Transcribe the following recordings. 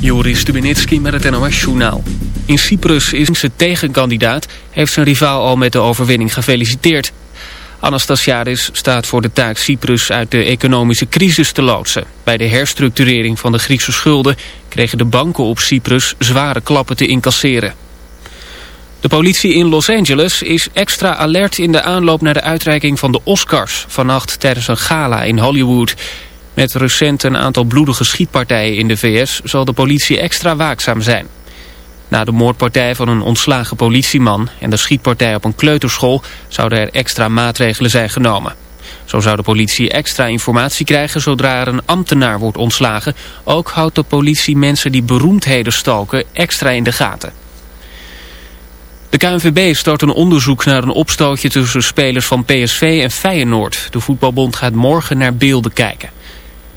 Joris Stubenitski met het NOS-journaal. In Cyprus is zijn tegenkandidaat, heeft zijn rivaal al met de overwinning gefeliciteerd. Anastasiadis staat voor de taak Cyprus uit de economische crisis te loodsen. Bij de herstructurering van de Griekse schulden kregen de banken op Cyprus zware klappen te incasseren. De politie in Los Angeles is extra alert in de aanloop naar de uitreiking van de Oscars... vannacht tijdens een gala in Hollywood. Met recent een aantal bloedige schietpartijen in de VS zal de politie extra waakzaam zijn. Na de moordpartij van een ontslagen politieman en de schietpartij op een kleuterschool zouden er extra maatregelen zijn genomen. Zo zou de politie extra informatie krijgen zodra er een ambtenaar wordt ontslagen. Ook houdt de politie mensen die beroemdheden stalken extra in de gaten. De KNVB start een onderzoek naar een opstootje tussen spelers van PSV en Feyenoord. De voetbalbond gaat morgen naar beelden kijken.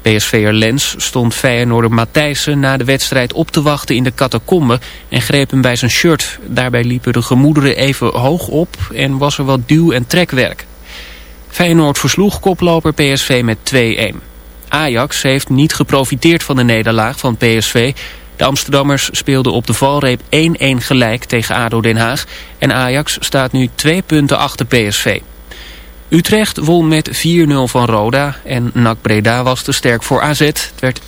PSV'er Lens stond Feyenoorder Matthijssen na de wedstrijd op te wachten in de catacombe en greep hem bij zijn shirt. Daarbij liepen de gemoederen even hoog op en was er wat duw- en trekwerk. Feyenoord versloeg koploper PSV met 2-1. Ajax heeft niet geprofiteerd van de nederlaag van PSV. De Amsterdammers speelden op de valreep 1-1 gelijk tegen ADO Den Haag. En Ajax staat nu twee punten achter PSV. Utrecht won met 4-0 van Roda en NAC Breda was te sterk voor AZ. Het werd 1-0.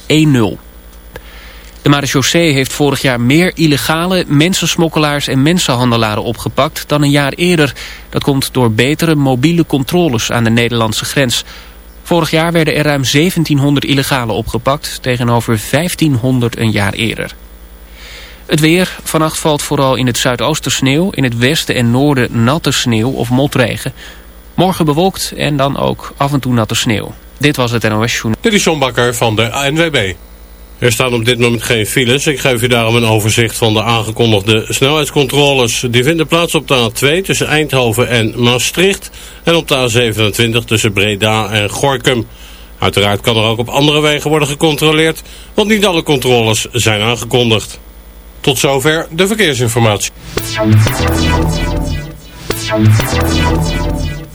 De marechaussee heeft vorig jaar meer illegale mensensmokkelaars en mensenhandelaren opgepakt dan een jaar eerder. Dat komt door betere mobiele controles aan de Nederlandse grens. Vorig jaar werden er ruim 1700 illegale opgepakt tegenover 1500 een jaar eerder. Het weer. Vannacht valt vooral in het zuidoosten sneeuw. In het westen en noorden natte sneeuw of motregen. Morgen bewolkt en dan ook af en toe natte sneeuw. Dit was het NOS Journal. Dit is John Bakker van de ANWB. Er staan op dit moment geen files. Ik geef u daarom een overzicht van de aangekondigde snelheidscontroles. Die vinden plaats op de A2 tussen Eindhoven en Maastricht. En op de A27 tussen Breda en Gorkum. Uiteraard kan er ook op andere wegen worden gecontroleerd. Want niet alle controles zijn aangekondigd. Tot zover de verkeersinformatie.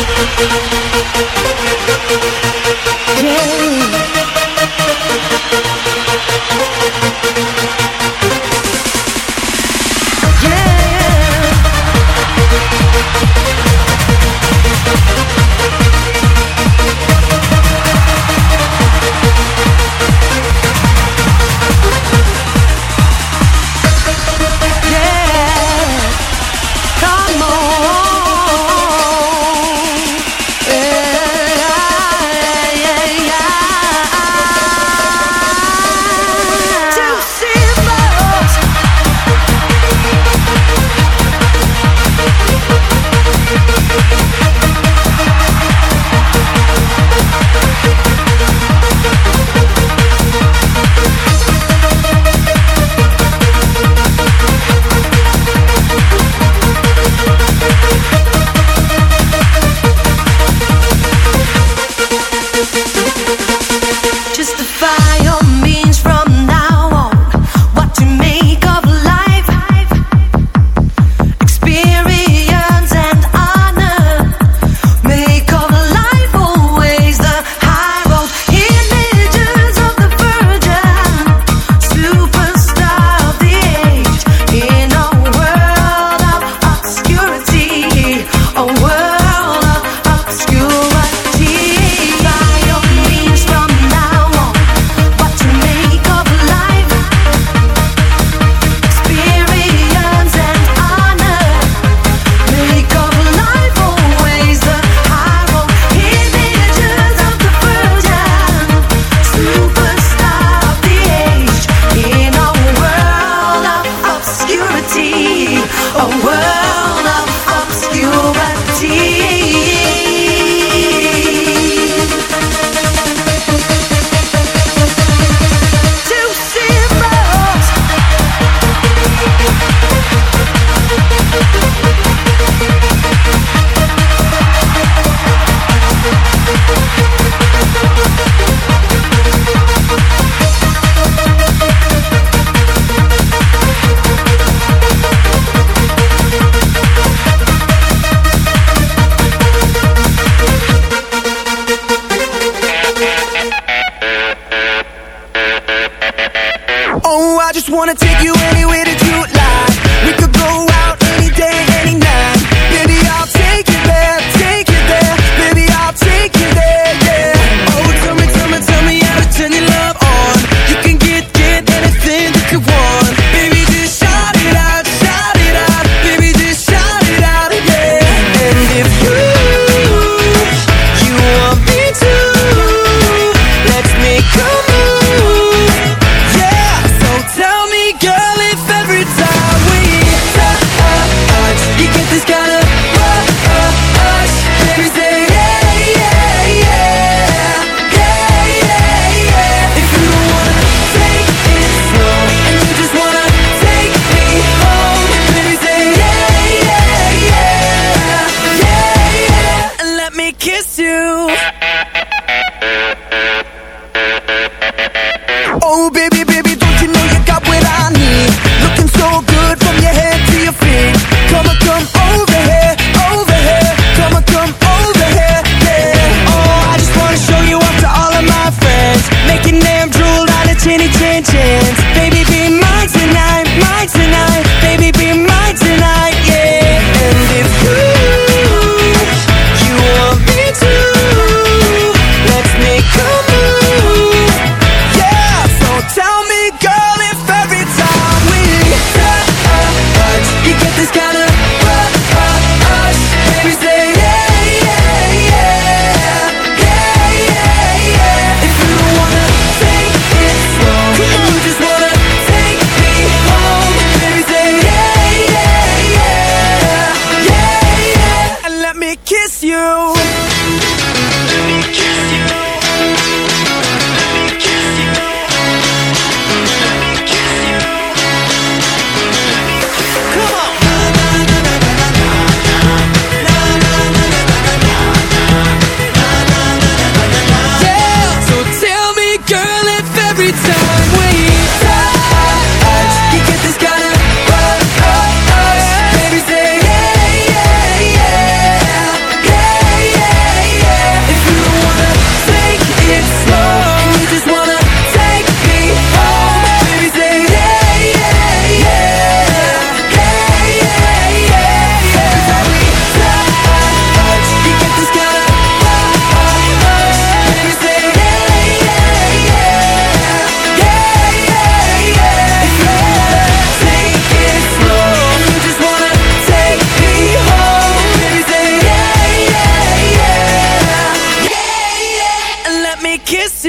Música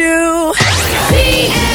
you.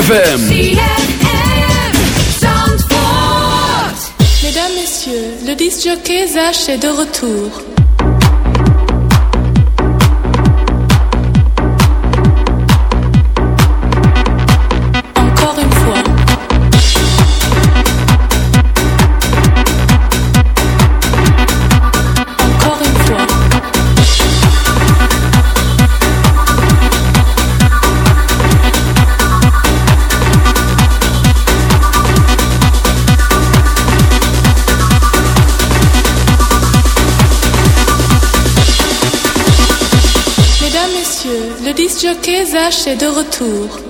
FM. Mesdames, Messieurs, le disc jockey Zach est de retour. Disc jockey est de retour.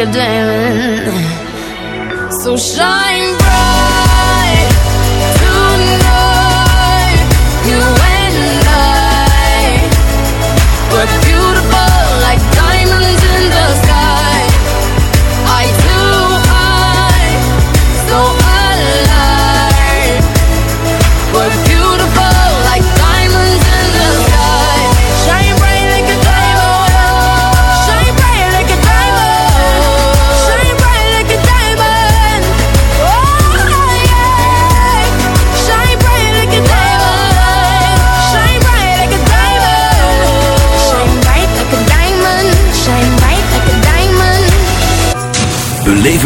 could blame it.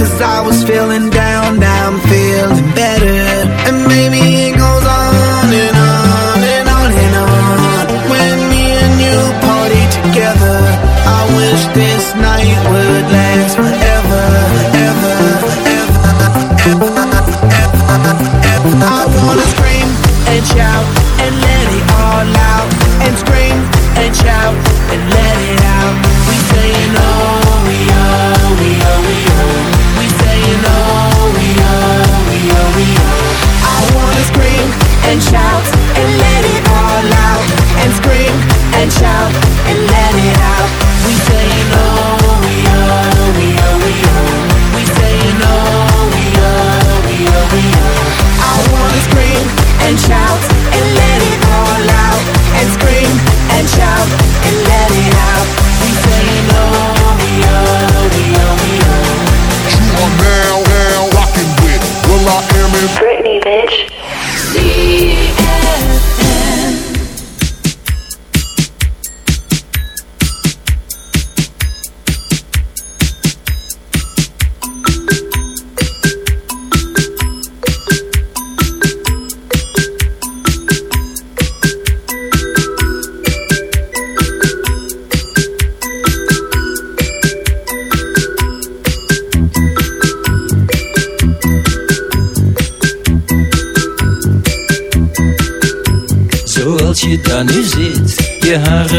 Cause I was feeling down, now I'm feeling better.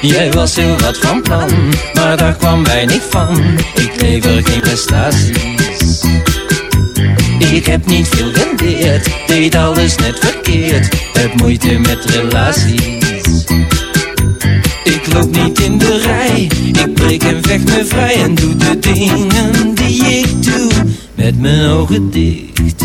Jij was heel wat van plan, maar daar kwam wij niet van. Ik lever geen prestaties. Ik heb niet veel rendeerd, deed alles net verkeerd. Heb moeite met relaties. Ik loop niet in de rij, ik breek en vecht me vrij. En doe de dingen die ik doe, met mijn ogen dicht.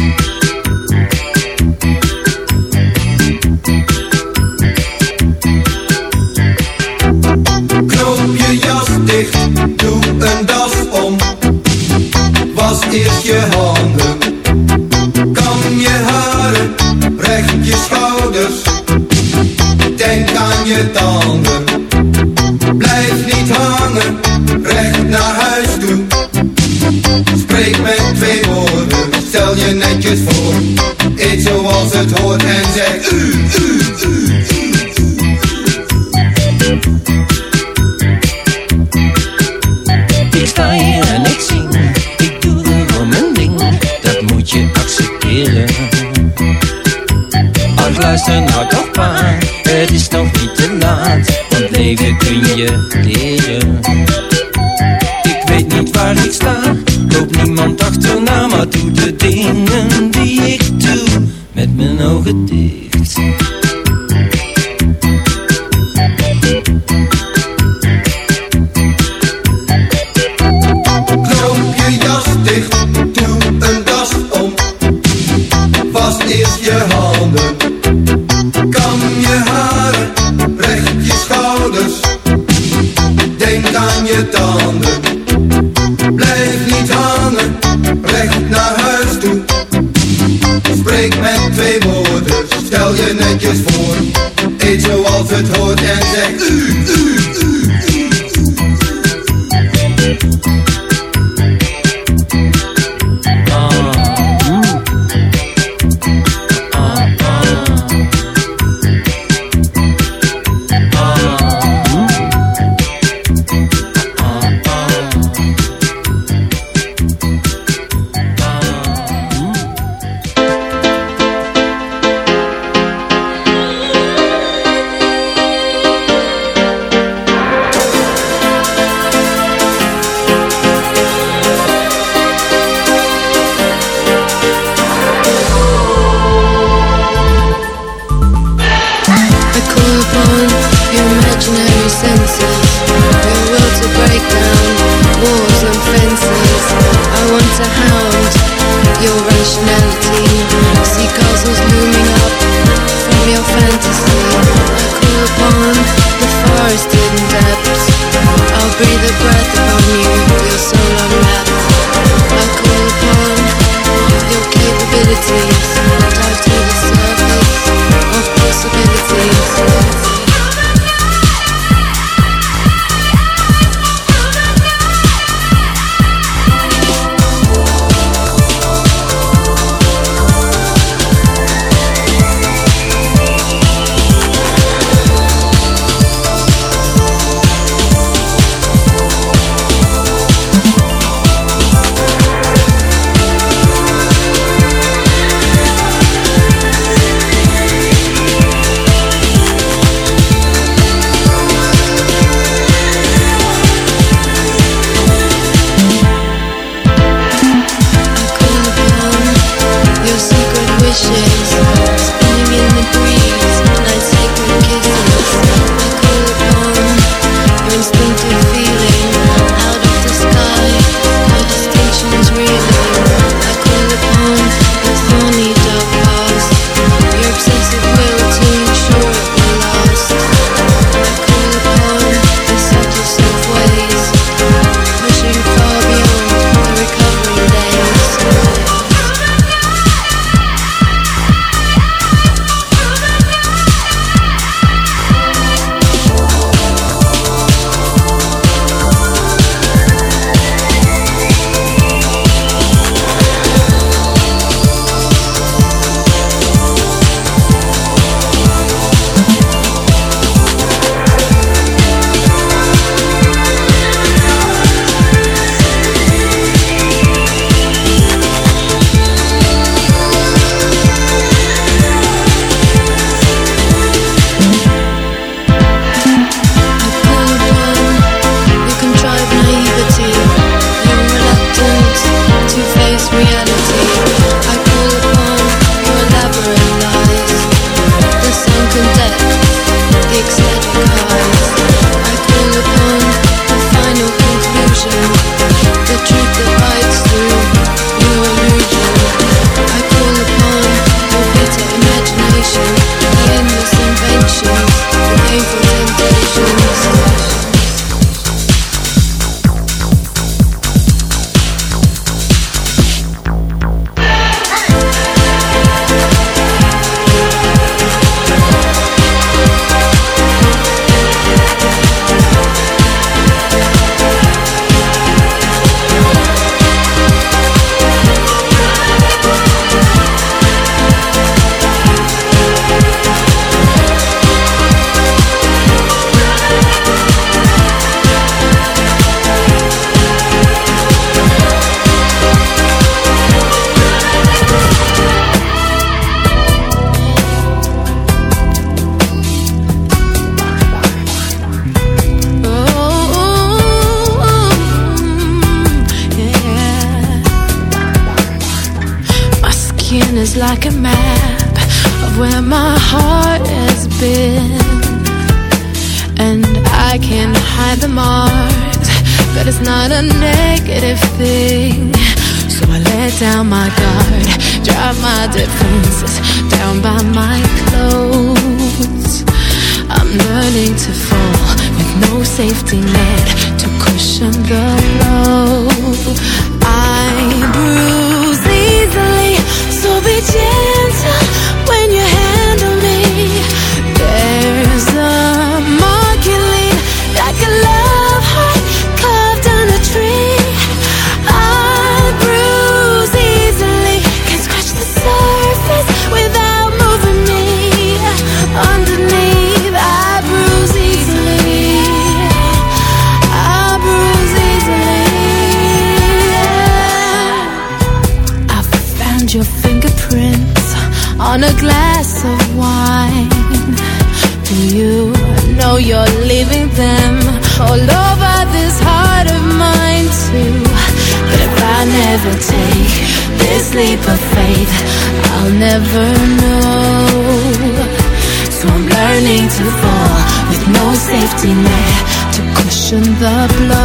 to cushion the blow.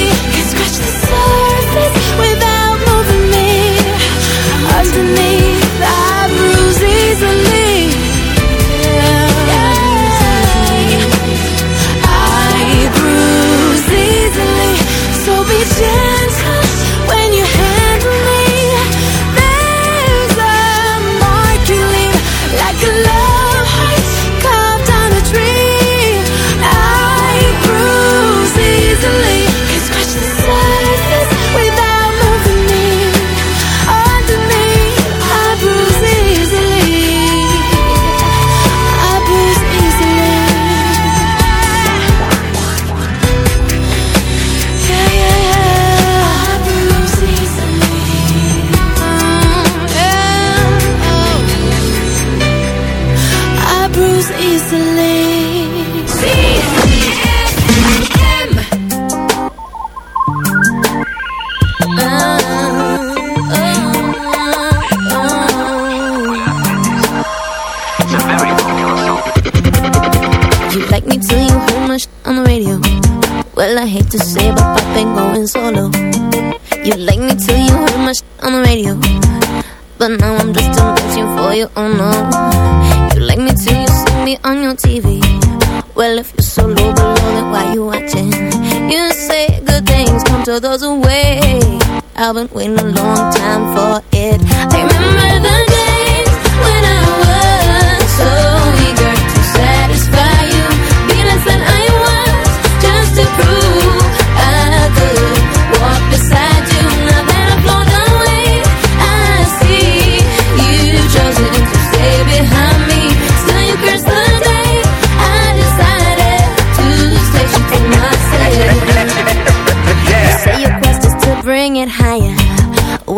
goes away. I've been waiting a long time for it. I remember the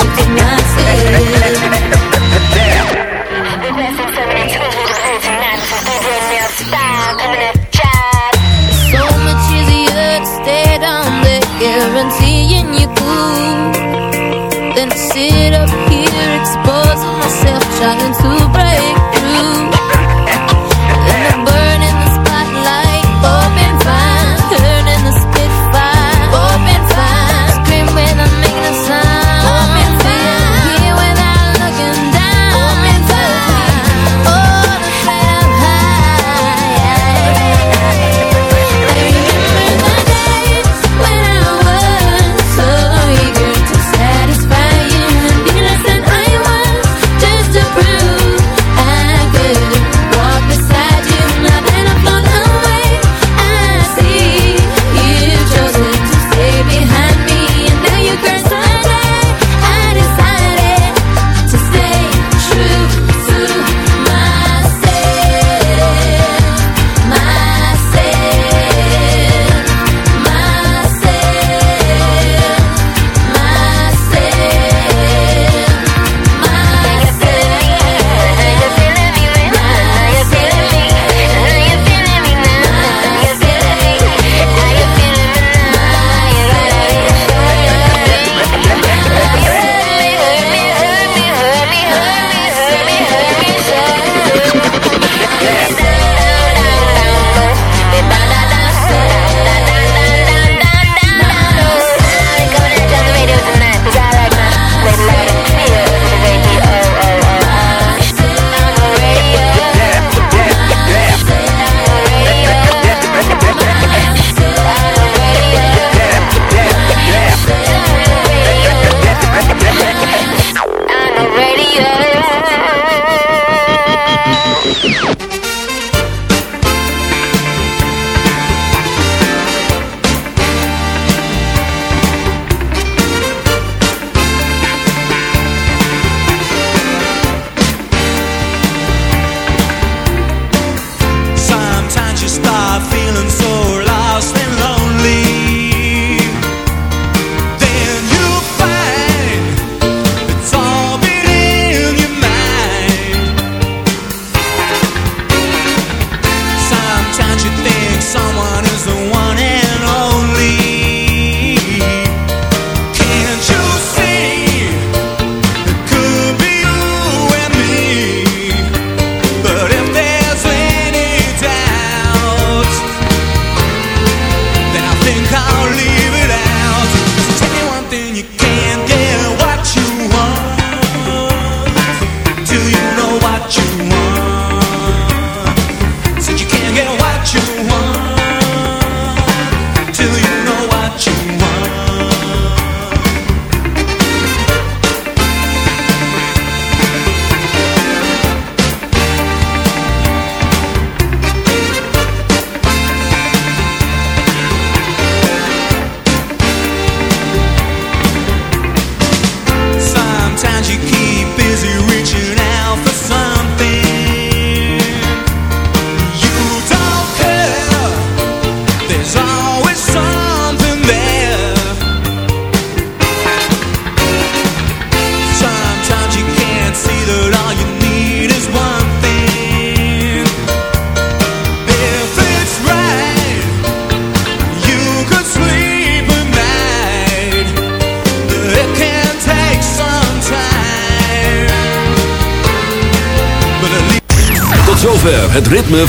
you did not see. so much easier to stay than to sit up here exposing myself trying to